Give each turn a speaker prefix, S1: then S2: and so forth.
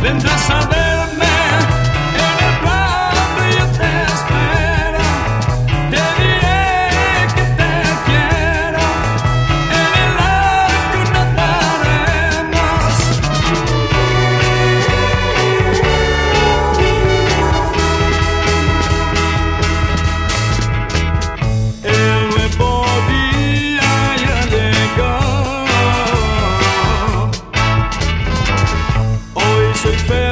S1: vendrás a ver. Soy feliz.